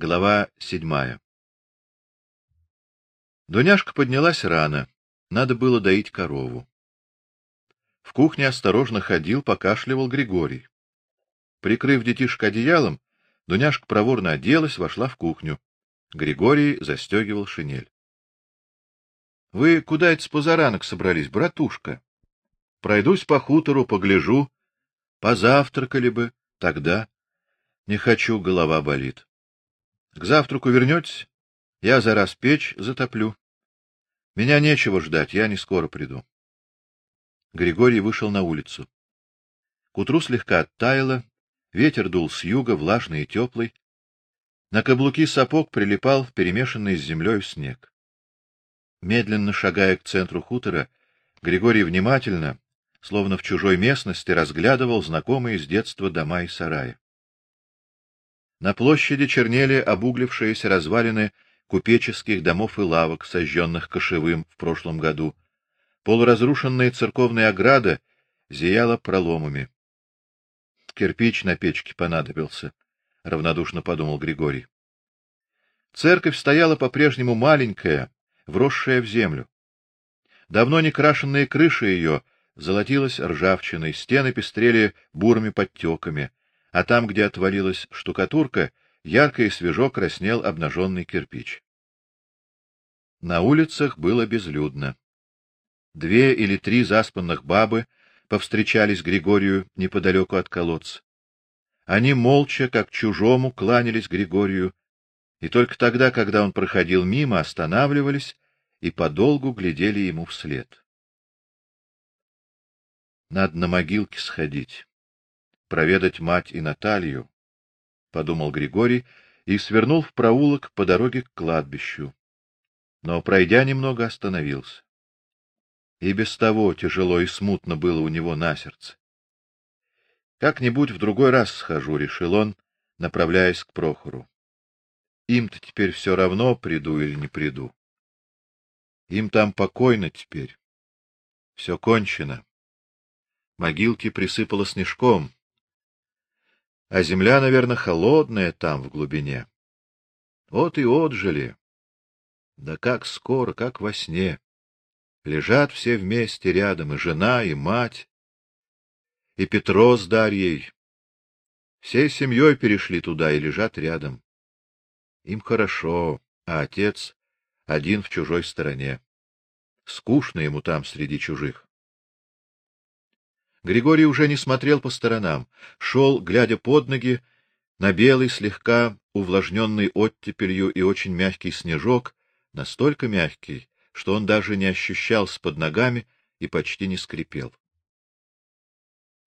Глава седьмая. Дуняшка поднялась рано. Надо было доить корову. В кухне осторожно ходил, покашливал Григорий. Прикрыв детишек одеялом, Дуняшка проворно оделась, вошла в кухню. Григорий застегивал шинель. Вы куда это с позаранок собрались, братушка? Пройдусь по хутору, погляжу, позавтракали бы, тогда не хочу, голова болит. К завтраку вернётесь, я за раз печь затоплю. Меня нечего ждать, я не скоро приду. Григорий вышел на улицу. К утру слегка оттаяло, ветер дул с юга, влажный и теплый. На каблуки сапог прилипал перемешанный с землей снег. Медленно шагая к центру хутора, Григорий внимательно, словно в чужой местности, разглядывал знакомые с детства дома и сараи. На площади чернели обуглившиеся развалины купеческих домов и лавок, сожженных кошевым в прошлом году. Полуразрушенная церковная ограда зияла проломами. Кирпич на печке понадобился, равнодушно подумал Григорий. Церковь стояла по-прежнему маленькая, вросшая в землю. Давно не крашенные крыши ее золотилась ржавчиной, стены пестрели бурыми подтеками а там, где отвалилась штукатурка, ярко и свежо краснел обнаженный кирпич. На улицах было безлюдно. Две или три заспанных бабы повстречались Григорию неподалеку от колодца. Они молча, как чужому, кланялись Григорию, и только тогда, когда он проходил мимо, останавливались и подолгу глядели ему вслед. Надо на могилке сходить проведать мать и Наталью, подумал Григорий и свернул в проулок по дороге к кладбищу. Но пройдя немного, остановился. И без того тяжело и смутно было у него на сердце. Как-нибудь в другой раз схожу, решил он, направляясь к Прохору. Им-то теперь все равно, приду или не приду. Им там покойно теперь. Все кончено. Могилки присыпало снежком. А земля, наверное, холодная там в глубине. Вот и отжили. Да как скоро, как во сне. Лежат все вместе рядом, и жена, и мать, и Петро с Дарьей. Всей семьей перешли туда и лежат рядом. Им хорошо, а отец один в чужой стороне. Скучно ему там среди чужих. Григорий уже не смотрел по сторонам, шел, глядя под ноги, на белый, слегка увлажненный оттепелью и очень мягкий снежок, настолько мягкий, что он даже не ощущался под ногами и почти не скрипел.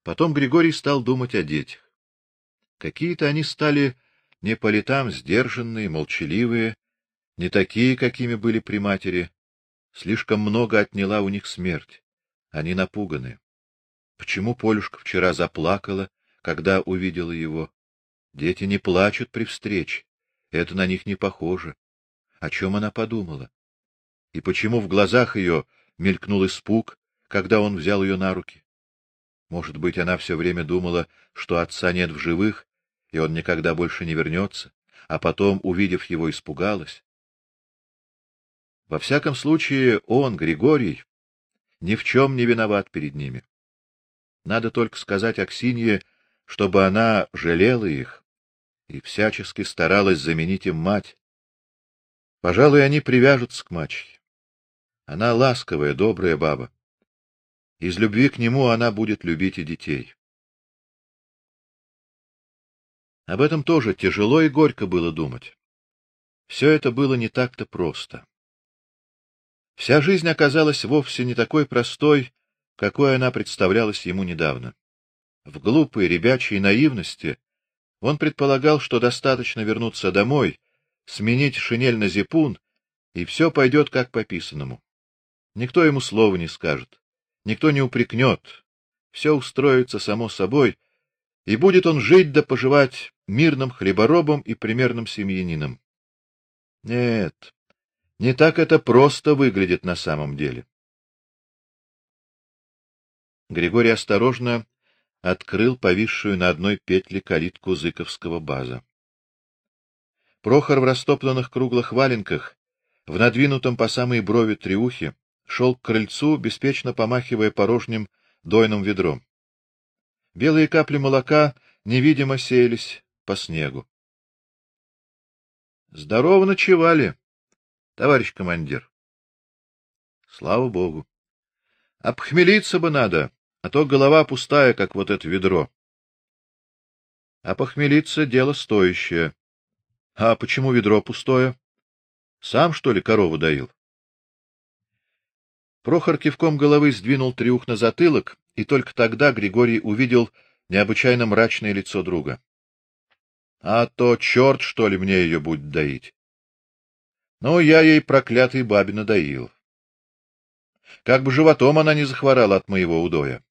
Потом Григорий стал думать о детях. Какие-то они стали не по летам сдержанные, молчаливые, не такие, какими были при матери. Слишком много отняла у них смерть. Они напуганы. Почему Полюшка вчера заплакала, когда увидела его? Дети не плачут при встрече. Это на них не похоже. О чем она подумала? И почему в глазах ее мелькнул испуг, когда он взял ее на руки? Может быть, она все время думала, что отца нет в живых, и он никогда больше не вернется, а потом, увидев его, испугалась. Во всяком случае, он, Григорий, ни в чем не виноват перед ними. Надо только сказать Аксинье, чтобы она жалела их и всячески старалась заменить им мать. Пожалуй, они привяжутся к мачехе. Она ласковая, добрая баба. Из любви к нему она будет любить и детей. Об этом тоже тяжело и горько было думать. Все это было не так-то просто. Вся жизнь оказалась вовсе не такой простой, какой она представлялась ему недавно. В глупой ребячей наивности он предполагал, что достаточно вернуться домой, сменить шинель на зипун, и все пойдет как по писанному. Никто ему слова не скажет, никто не упрекнет, все устроится само собой, и будет он жить да поживать мирным хлеборобом и примерным семьянином. Нет, не так это просто выглядит на самом деле. Григорий осторожно открыл повисшую на одной петле калитку Зыковского база. Прохор в растоптанных круглых валенках, в надвинутом по самой брови триухе, шел к крыльцу, беспечно помахивая порожним дойным ведром. Белые капли молока невидимо сеялись по снегу. Здорово ночевали, товарищ командир. Слава богу. Обхмелиться бы надо, а то голова пустая, как вот это ведро. А похмелиться дело стоящее. А почему ведро пустое? Сам что ли корову доил? Прохор кивком головы сдвинул трюх на затылок, и только тогда Григорий увидел необычайно мрачное лицо друга. А то черт, что ли, мне ее будет доить. Ну, я ей проклятый бабе надоил. Как бы животом она не захворала от моего удоя.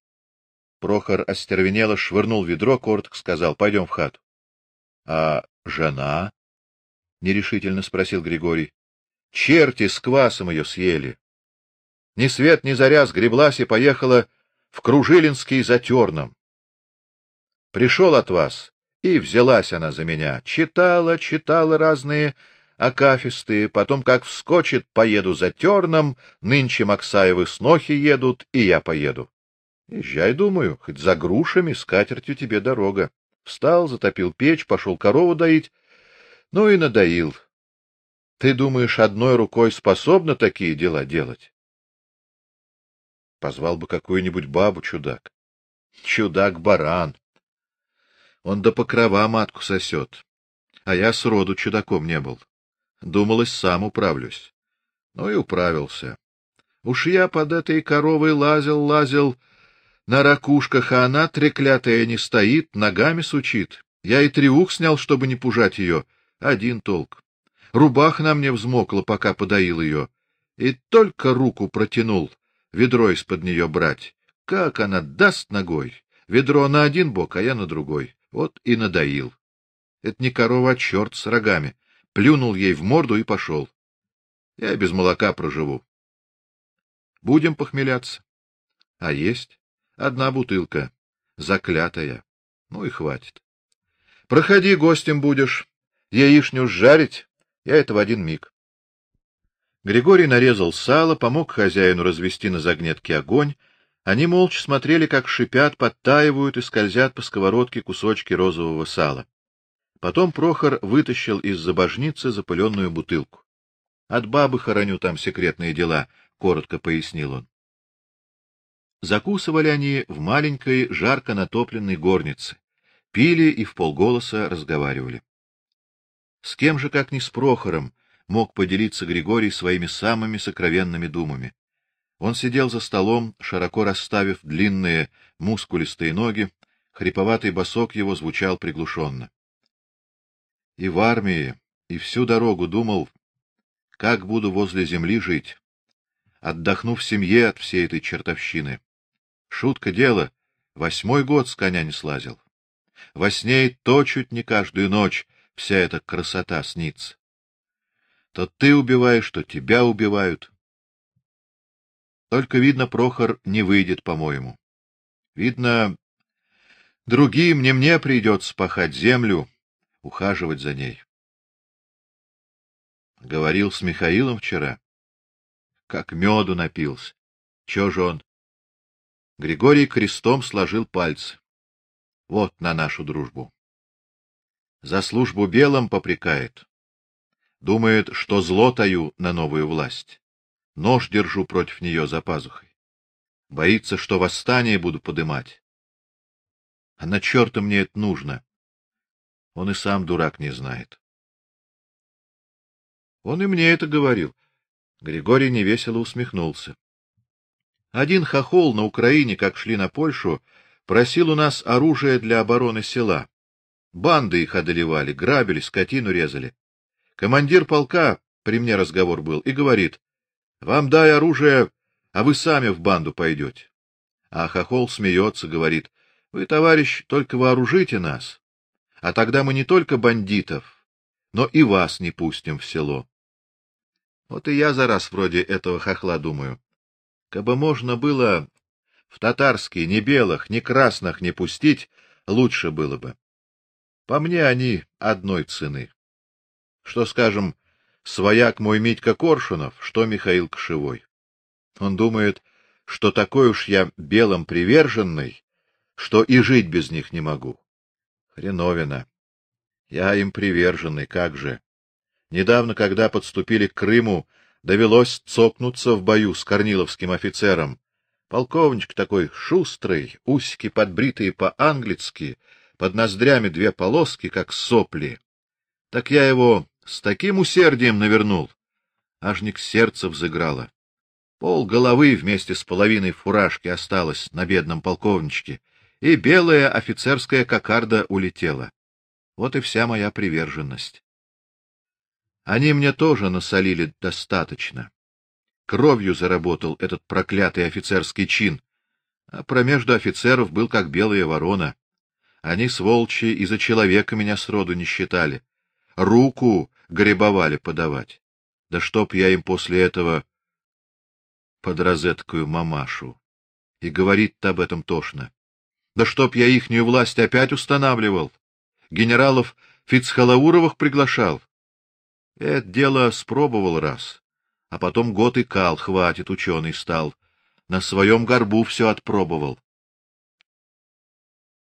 Прохор остервенело швырнул ведро, коротко сказал: "Пойдем в хату". А жена? нерешительно спросил Григорий. Черти с квасом ее съели. Ни свет ни заря сгреблась и поехала в Кружилинский за терном. Пришел от вас, и взялась она за меня. Читала, читала разные акафисты, потом как вскочит, поеду за терном, нынче Максаевы снохи едут, и я поеду. Езжай, думаю, хоть за грушами, с катертью тебе дорога. Встал, затопил печь, пошел корову доить, ну и надоил. Ты думаешь, одной рукой способна такие дела делать? Позвал бы какую-нибудь бабу, чудак. Чудак-баран. Он до покрова матку сосет. А я с роду чудаком не был. Думалось, сам управлюсь. Ну и управился. Уж я под этой коровой лазил, лазил на ракушках, а она треклятая не стоит, ногами сучит. Я и тревух снял, чтобы не пужать ее. Один толк. Рубаха на мне взмокла, пока подоил ее, и только руку протянул ведро из-под нее брать. Как она даст ногой! Ведро на один бок, а я на другой. Вот и надоил. Это не корова, а черт с рогами. Плюнул ей в морду и пошел. Я без молока проживу. Будем похмеляться. А есть одна бутылка, заклятая. Ну и хватит. Проходи, гостем будешь. Яичню жарить, я это в один миг. Григорий нарезал сало, помог хозяину развести на загнетке огонь. Они молча смотрели, как шипят, подтаивают и скользят по сковородке кусочки розового сала. Потом Прохор вытащил из забожницы запыленную бутылку. От бабы хороню там секретные дела, коротко пояснил он. Закусывали они в маленькой жарко натопленной горнице, пили и вполголоса разговаривали. С кем же, как не с Прохором, мог поделиться Григорий своими самыми сокровенными думами? Он сидел за столом, широко расставив длинные мускулистые ноги, хриповатый босок его звучал приглушенно. И в армии, и всю дорогу думал, как буду возле земли жить, отдохну в семье от всей этой чертовщины. Шутка дело, восьмой год с коня не слазил. Во сне и то чуть не каждую ночь вся эта красота снится. То ты убиваешь, то тебя убивают. Только видно, Прохор не выйдет, по-моему. Видно, другим не мне придется пахать землю, ухаживать за ней. Говорил с Михаилом вчера, как меду напился. Чё же он? Григорий крестом сложил пальцы. Вот на нашу дружбу. За службу белым попрекает. Думает, что зло таю на новую власть. Нож держу против нее за пазухой. Боится, что восстание буду подымать. А на чёрта мне это нужно? Он и сам дурак не знает. Он и мне это говорил. Григорий невесело усмехнулся. Один хохол на Украине, как шли на Польшу, просил у нас оружие для обороны села. Банды их одолевали, грабили, скотину резали. Командир полка, при мне разговор был, и говорит: вам дай оружие, а вы сами в банду пойдете. А хохол смеется, говорит: "Вы, товарищ, только вооружите нас, а тогда мы не только бандитов, но и вас не пустим в село". Вот и я за раз вроде этого хохла думаю. Кабы можно было в татарские ни белых, ни красных не пустить, лучше было бы. По мне они одной цены. что, скажем, свояк мой Митька Коршунов, что Михаил Кошевой. Он думает, что такой уж я белым приверженный, что и жить без них не могу. Хреновина. Я им приверженный, как же. Недавно, когда подступили к Крыму, довелось цокнуться в бою с корниловским офицером. Полковничек такой шустрый, усики подбритые по-английски, под ноздрями две полоски, как сопли. Так я его с таким усердием навернул, аж не к сердцу взыграло. Пол головы вместе с половиной фуражки осталось на бедном полковничке, и белая офицерская кокарда улетела. Вот и вся моя приверженность. Они мне тоже насолили достаточно. Кровью заработал этот проклятый офицерский чин, а промежду офицеров был как белая ворона. Они сволчи и за человека меня сроду не считали. Руку гребовали подавать. Да чтоб я им после этого под розеткою мамашу. И говорит-то об этом тошно. Да чтоб я ихнюю власть опять устанавливал. Генералов Фицхалауровых приглашал. Это дело спробовал раз, а потом год и кал, хватит, ученый стал. На своем горбу все отпробовал.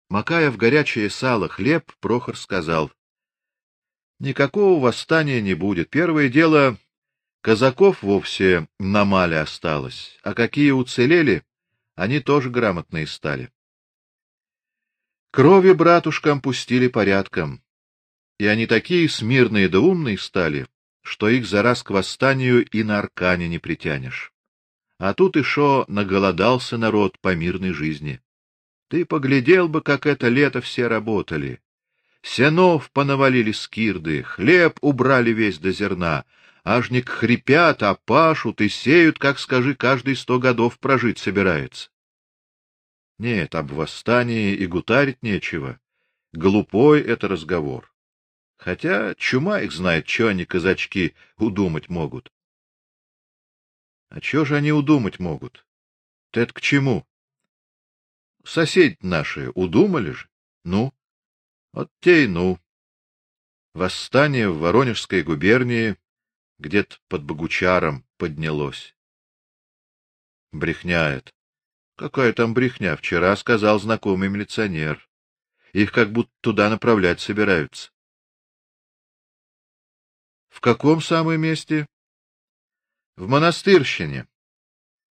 Макая в горячее сало хлеб, Прохор сказал: Никакого восстания не будет. Первое дело казаков вовсе на мале осталось, а какие уцелели, они тоже грамотные стали. Крови братушкам пустили порядком, и они такие смирные да умные стали, что их за раз к восстанию и на аркане не притянешь. А тут шо наголодался народ по мирной жизни. Ты поглядел бы, как это лето все работали. Сенов понавалили скирды, хлеб убрали весь до зерна, ажник хрипят, а пашут и сеют, как скажи, каждый сто годов прожить собирается. Нет, об восстании и гутарить нечего. Глупой это разговор. Хотя чума их знает, что они казачки удумать могут. А что же они удумать могут? Это к чему? Соседи наши удумали же. Ну, вот те ну. Восстание в Воронежской губернии где-то под Богучаром поднялось. Брехняет. Какая там брехня? Вчера сказал знакомый милиционер. Их как будто туда направлять собираются. В каком самом месте? В монастырщине.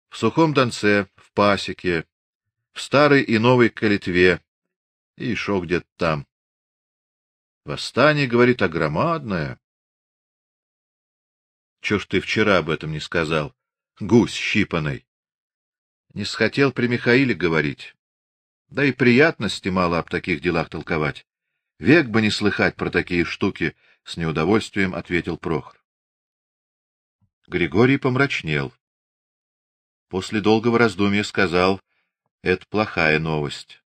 В Сухом Донце, в Пасеке, в Старой и Новой Калитве и еще где-то там. Восстание, говорит, огромадное. Что ж ты вчера об этом не сказал? Гусь щипаный. Не схотел при Михаиле говорить. Да и приятности мало об таких делах толковать. Век бы не слыхать про такие штуки, с неудовольствием ответил Прохор. Григорий помрачнел. После долгого раздумья сказал: "Это плохая новость.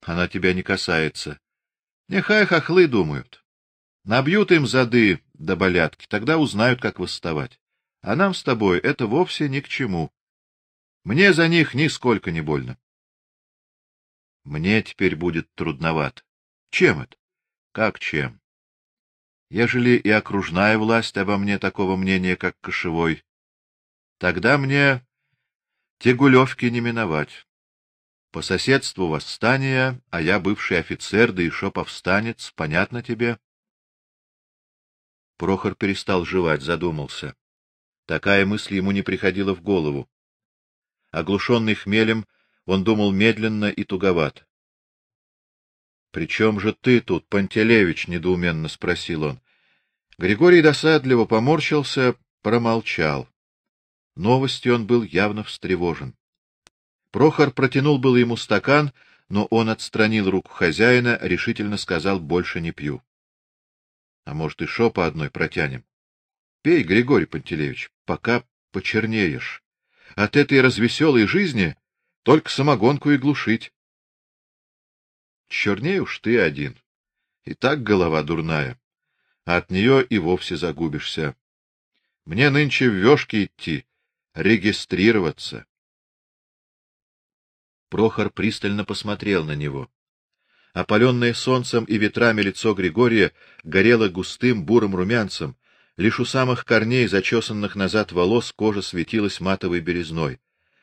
Она тебя не касается. Нехай хохлы думают. Набьют им зады до болятки, тогда узнают, как восставать. А нам с тобой это вовсе ни к чему. Мне за них нисколько не больно. Мне теперь будет трудновато. Чем это? Как чем? Ежели и окружная власть обо мне такого мнения, как кошевой, тогда мне тягулевки не миновать. По соседству восстания, а я бывший офицер, да еще повстанец, понятно тебе? Прохор перестал жевать, задумался. Такая мысль ему не приходила в голову. Оглушенный хмелем, он думал медленно и туговато. Причем же ты тут, Пантелеевич, недоуменно спросил он. Григорий досадливо поморщился, промолчал. Новостью он был явно встревожен. Прохор протянул было ему стакан, но он отстранил руку хозяина, решительно сказал: "Больше не пью". А может, и шо по одной протянем? Пей, Григорий Пантелеевич, пока почернеешь. От этой развеселой жизни только самогонку и глушить. Черней уж ты один. И так голова дурная. А от нее и вовсе загубишься. Мне нынче в вёшки идти, регистрироваться. Прохор пристально посмотрел на него. Опаленное солнцем и ветрами лицо Григория горело густым бурым румянцем, лишь у самых корней, зачесанных назад волос, кожа светилась матовой белизной.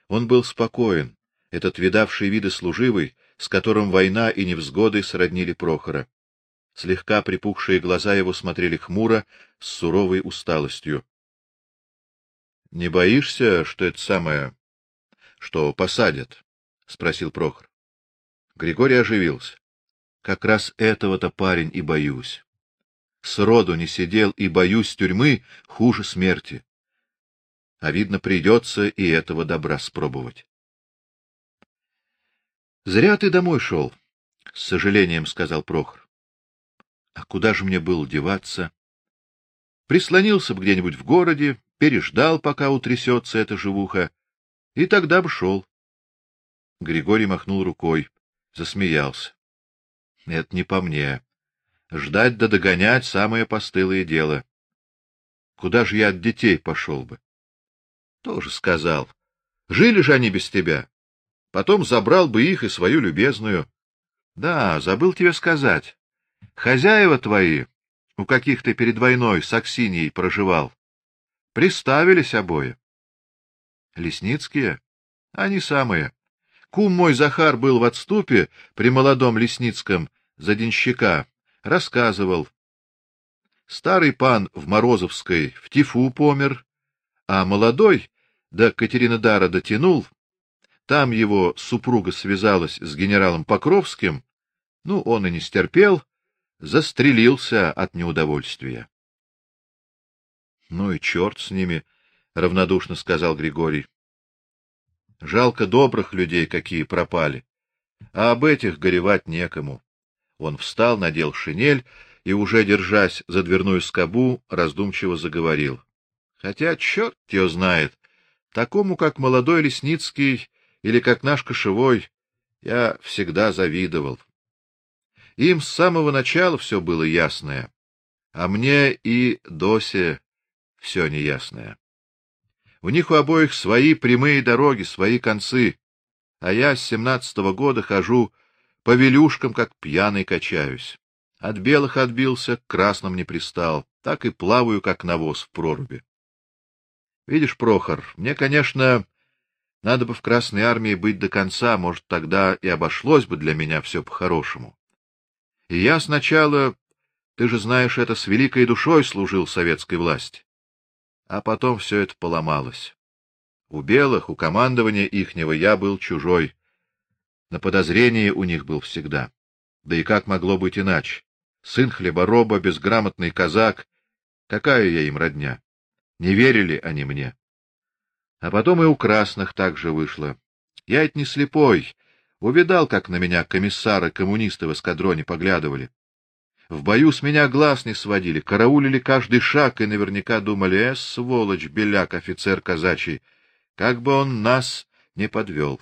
Он был спокоен, этот видавший виды служивый, с которым война и невзгоды сроднили Прохора. Слегка припухшие глаза его смотрели хмуро, с суровой усталостью. — Не боишься, что это самое, что посадят? — спросил Прохор. Григорий оживился. — Как раз этого-то, парень, и боюсь. Сроду не сидел и боюсь тюрьмы хуже смерти. А видно, придется и этого добра спробовать. — Зря ты домой шел, — с сожалением сказал Прохор. — А куда же мне было деваться? Прислонился бы где-нибудь в городе, переждал, пока утрясется эта живуха, и тогда бы шел. Григорий махнул рукой, засмеялся. — Это не по мне. Ждать да догонять — самое постылое дело. Куда же я от детей пошел бы? — Тоже сказал. Жили же они без тебя. Потом забрал бы их и свою любезную. Да, забыл тебе сказать. Хозяева твои, у каких ты перед войной с Аксиньей проживал, приставились обои. Лесницкие? Они самые. Кум мой Захар был в отступе при молодом Лесницком за денщика, рассказывал. Старый пан в Морозовской в тифу помер, а молодой до Катеринодара дотянул, там его супруга связалась с генералом Покровским, ну, он и не стерпел, застрелился от неудовольствия. — Ну и черт с ними, — равнодушно сказал Григорий. — Жалко добрых людей, какие пропали, а об этих горевать некому. Он встал, надел шинель и, уже держась за дверную скобу, раздумчиво заговорил. Хотя черт ее знает, такому, как молодой Лесницкий, или как наш кошевой, я всегда завидовал. Им с самого начала все было ясное, а мне и Досе все неясное. У них у обоих свои прямые дороги, свои концы, а я с семнадцатого года хожу по велюшкам, как пьяный качаюсь. От белых отбился, к красным не пристал, так и плаваю, как навоз в проруби. Видишь, Прохор, мне, конечно, надо бы в Красной армии быть до конца, может, тогда и обошлось бы для меня все по-хорошему. И я сначала, ты же знаешь, это с великой душой служил советской власти. А потом все это поломалось. У белых, у командования ихнего я был чужой. На подозрении у них был всегда. Да и как могло быть иначе? Сын хлебороба, безграмотный казак. Какая я им родня? Не верили они мне. А потом и у красных так же вышло. Я ведь не слепой. Увидал, как на меня комиссары-коммунисты в эскадроне поглядывали. В бою с меня глаз не сводили, караулили каждый шаг и наверняка думали, э, сволочь, беляк, офицер казачий, как бы он нас не подвел.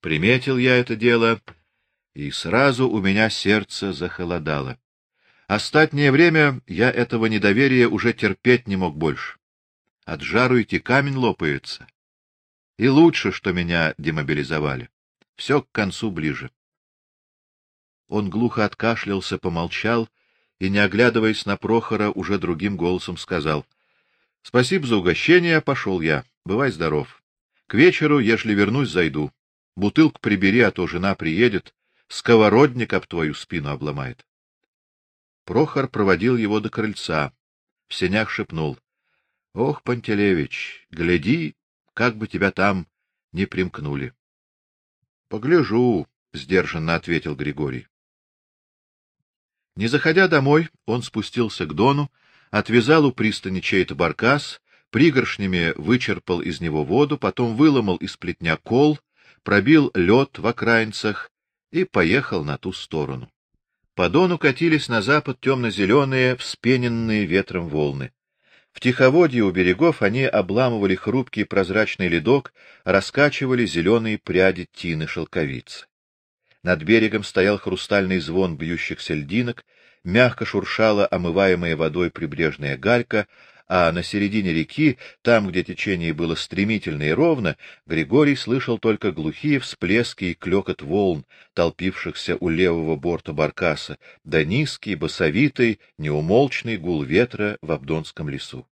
Приметил я это дело, и сразу у меня сердце захолодало. Остатнее время я этого недоверия уже терпеть не мог больше. От жару идти камень лопается. И лучше, что меня демобилизовали. Все к концу ближе. Он глухо откашлялся, помолчал и, не оглядываясь на Прохора, уже другим голосом сказал: "Спасибо за угощение, пошел я. Бывай здоров. К вечеру, ежели вернусь, зайду. Бутылку прибери, а то жена приедет, сковородник об твою спину обломает". Прохор проводил его до крыльца. В сенях шепнул: Ох, Пантелеевич, гляди, как бы тебя там не примкнули. Погляжу, сдержанно ответил Григорий. Не заходя домой, он спустился к Дону, отвязал у пристани чей-то баркас, пригоршнями вычерпал из него воду, потом выломал из плетня кол, пробил лед в окраинцах и поехал на ту сторону. По Дону катились на запад темно-зеленые, вспененные ветром волны. В тиховодье у берегов они обламывали хрупкий прозрачный ледок, раскачивали зеленые пряди тины шелковицы. Над берегом стоял хрустальный звон бьющихся льдинок, мягко шуршала омываемая водой прибрежная галька, а на середине реки, там, где течение было стремительно и ровно, Григорий слышал только глухие всплески и клёкот волн, толпившихся у левого борта баркаса, да низкий, басовитый, неумолчный гул ветра в Абдонском лесу.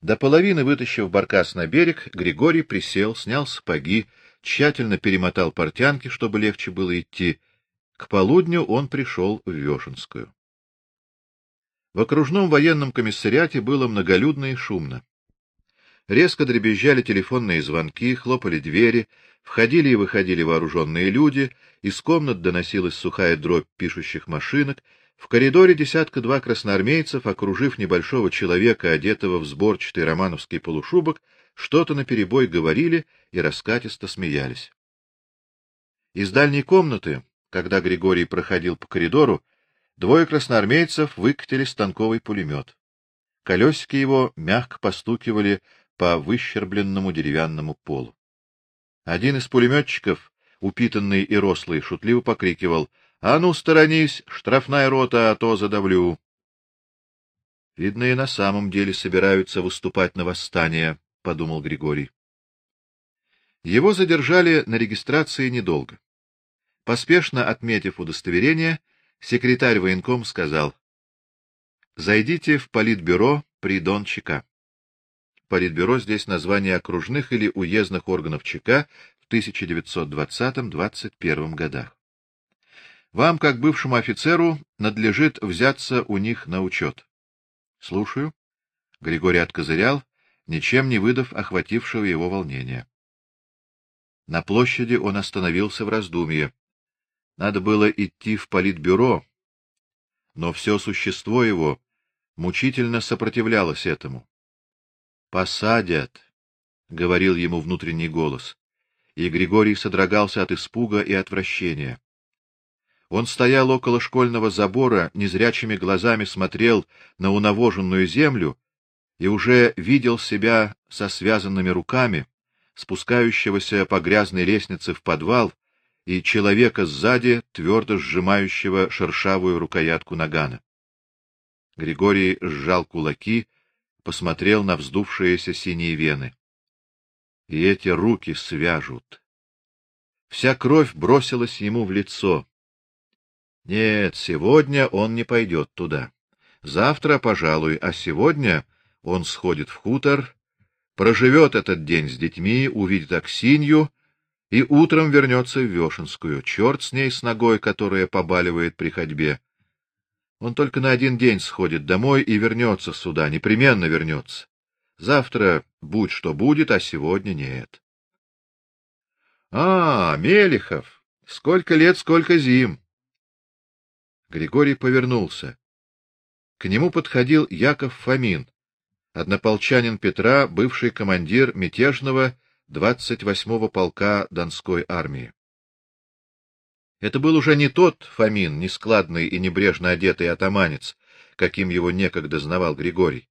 До половины вытащив баркас на берег, Григорий присел, снял сапоги, тщательно перемотал портянки, чтобы легче было идти. К полудню он пришел в Вешенскую. В окружном военном комиссариате было многолюдно и шумно. Резко дребезжали телефонные звонки, хлопали двери, входили и выходили вооруженные люди, из комнат доносилась сухая дробь пишущих машинок, в коридоре десятка-два красноармейцев, окружив небольшого человека, одетого в сборчатый романовский полушубок, что-то наперебой говорили и раскатисто смеялись. Из дальней комнаты, когда Григорий проходил по коридору, Двое красноармейцев выкатили станковый пулемет. Колесики его мягко постукивали по выщербленному деревянному полу. Один из пулеметчиков, упитанный и рослый, шутливо покрикивал: "А ну сторонись, штрафная рота, а то задавлю". Видно, и на самом деле собираются выступать на восстание, подумал Григорий. Его задержали на регистрации недолго. Поспешно отметив удостоверение, Секретарь военком сказал: "Зайдите в политбюро при Дон ЧК". Политбюро здесь название окружных или уездных органов ЧК в 1920-21 годах. Вам, как бывшему офицеру, надлежит взяться у них на учет. Слушаю. Григорий откозырял, ничем не выдав охватившего его волнения. На площади он остановился в раздумье. Надо было идти в политбюро, но все существо его мучительно сопротивлялось этому. Посадят, говорил ему внутренний голос, и Григорий содрогался от испуга и отвращения. Он стоял около школьного забора, незрячими глазами смотрел на унавоженную землю и уже видел себя со связанными руками, спускающегося по грязной лестнице в подвал и человека сзади, твердо сжимающего шершавую рукоятку нагана. Григорий сжал кулаки, посмотрел на вздувшиеся синие вены. И эти руки свяжут. Вся кровь бросилась ему в лицо. Нет, сегодня он не пойдет туда. Завтра, пожалуй, а сегодня он сходит в хутор, проживет этот день с детьми, увидит Аксинью и утром вернется в Вешенскую. Черт с ней с ногой, которая побаливает при ходьбе. Он только на один день сходит домой и вернется сюда, непременно вернется. Завтра будь что будет, а сегодня нет. А, Мелихов, сколько лет, сколько зим. Григорий повернулся. К нему подходил Яков Фомин, однополчанин Петра, бывший командир мятежного 28-го полка Донской армии. Это был уже не тот Фомин, нескладный и небрежно одетый атаманец, каким его некогда знавал Григорий.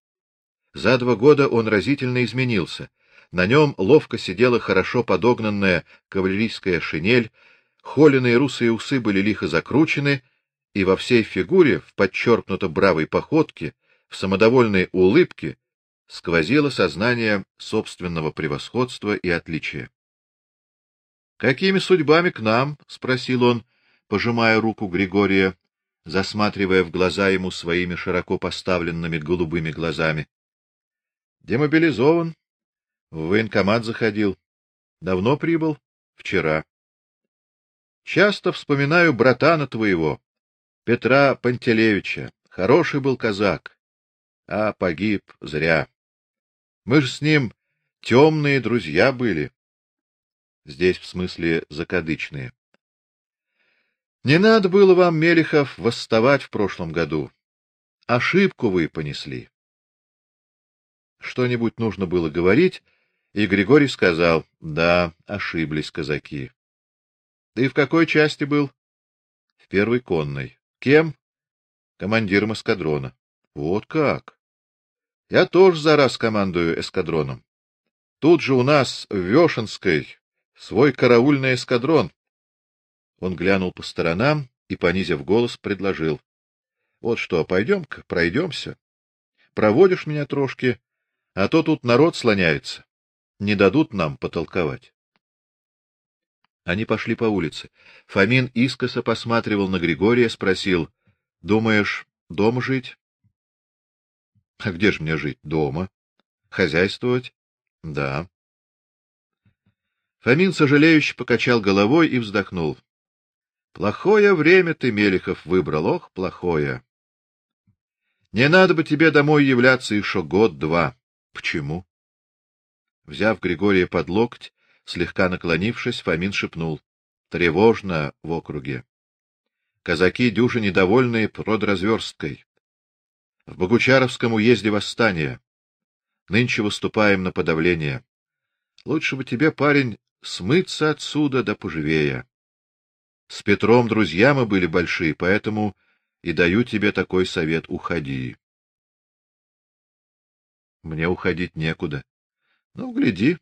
За два года он разительно изменился. На нем ловко сидела хорошо подогнанная кавалерийская шинель, холеные русые усы были лихо закручены, и во всей фигуре, в подчеркнуто бравой походке, в самодовольной улыбке сквозило сознание собственного превосходства и отличия. Какими судьбами к нам? спросил он, пожимая руку Григория, засматривая в глаза ему своими широко поставленными голубыми глазами. Демобилизован. В военкомат заходил. Давно прибыл? Вчера. Часто вспоминаю братана твоего, Петра Пантелеевича. Хороший был казак, а погиб зря. Мы же с ним темные друзья были. Здесь в смысле закадычные. Не надо было вам, Мелихов, восставать в прошлом году. Ошибку вы понесли. Что-нибудь нужно было говорить, и Григорий сказал: "Да, ошиблись казаки". Ты в какой части был? В первой конной. Кем? Командиром эскадрона. Вот как. Я тоже за раз командую эскадроном. Тут же у нас в Вешенской свой караульный эскадрон. Он глянул по сторонам и понизив голос предложил: "Вот что, пойдем-ка, пройдемся. проводишь меня трошки, а то тут народ слоняется. Не дадут нам потолковать. Они пошли по улице. Фомин искоса посматривал на Григория, спросил: "Думаешь, дома жить?" "А где ж мне жить? Дома. Хозяйствовать?" "Да." Фомин сожалеюще покачал головой и вздохнул. Плохое время ты, Мелехов, выбрал, ох, плохое. Не надо бы тебе домой являться еще год-два. Почему? Взяв Григория под локоть, слегка наклонившись, Фомин шепнул: "Тревожно в округе. Казаки дюжи недовольные продразверсткой. В Богучаровском уезде восстание. Нынче выступаем на подавление. Лучше бы тебе, парень, смыться отсюда да поживее. С Петром друзья мы были большие, поэтому и даю тебе такой совет: уходи. Мне уходить некуда. Ну, гляди.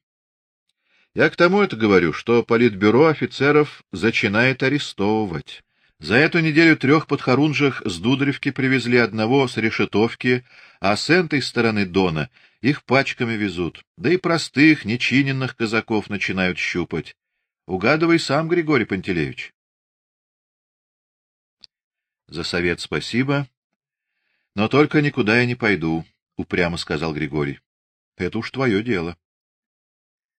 Я к тому это говорю, что политбюро офицеров начинает арестовывать. За эту неделю трех подхорунжих с Дударевки привезли одного с решетовки, а с этой стороны Дона их пачками везут. Да и простых, нечиненных казаков начинают щупать. Угадывай сам, Григорий Пантелеевич. За совет спасибо, но только никуда я не пойду, упрямо сказал Григорий. Это уж твое дело.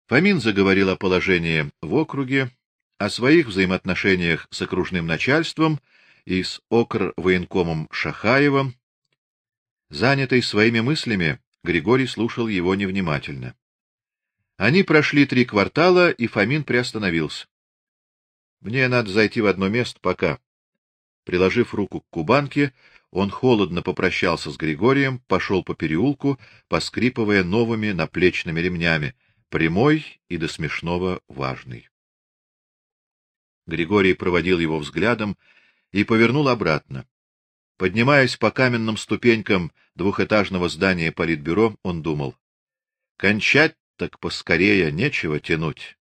Фомин заговорил о положении в округе, о своих взаимоотношениях с окружным начальством и с окр военкомом Шахаевым. Занятый своими мыслями, Григорий слушал его невнимательно. Они прошли три квартала, и Фомин приостановился. Мне надо зайти в одно место пока. Приложив руку к кубанке, он холодно попрощался с Григорием, пошел по переулку, поскрипывая новыми наплечными ремнями, прямой и до смешного важный. Григорий проводил его взглядом и повернул обратно. Поднимаясь по каменным ступенькам двухэтажного здания политбюро, он думал: кончать так поскорее, нечего тянуть.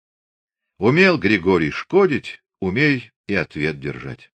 Умел Григорий шкодить, умей и ответ держать.